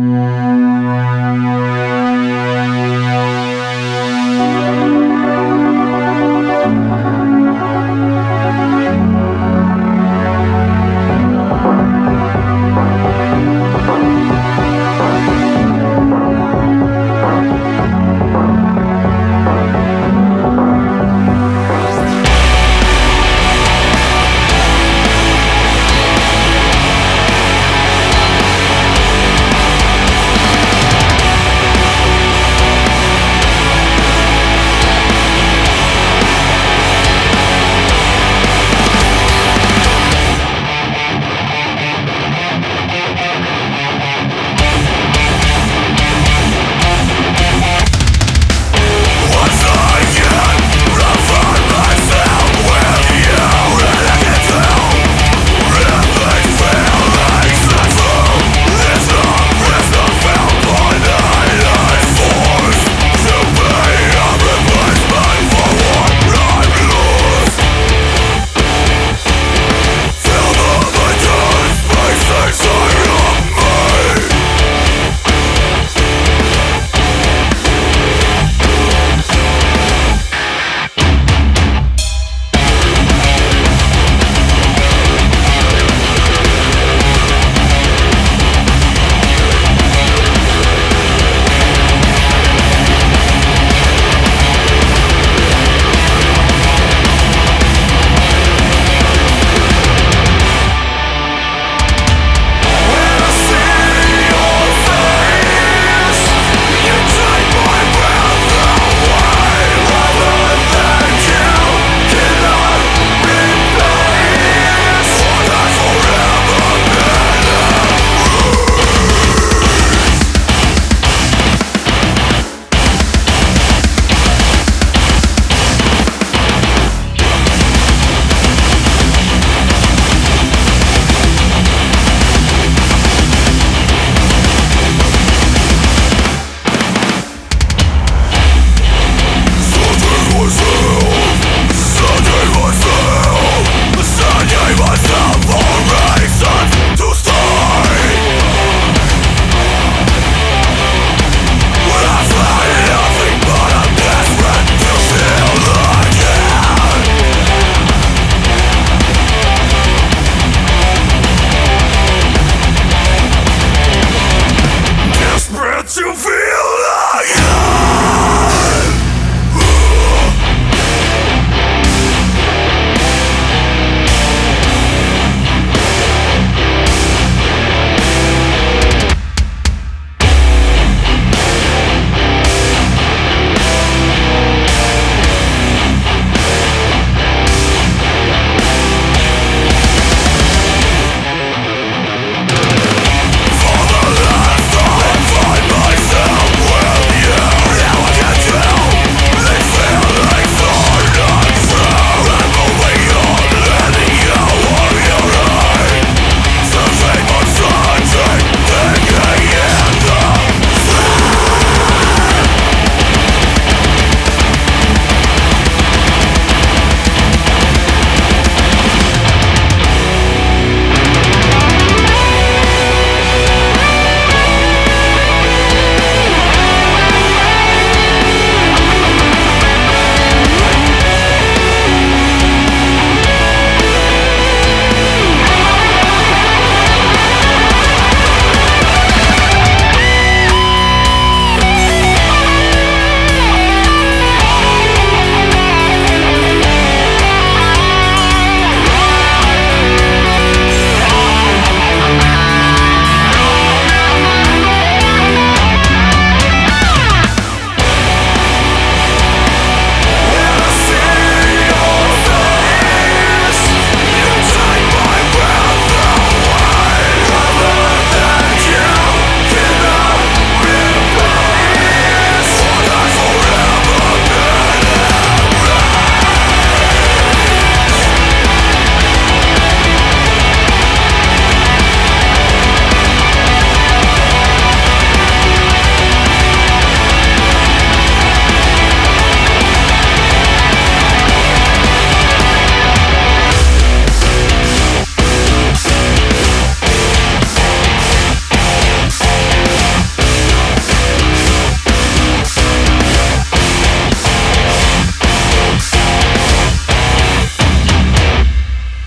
Yeah.